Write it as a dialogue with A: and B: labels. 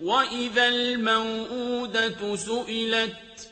A: وَإِذَا الْمَوْءُودَةُ سُئِلَتْ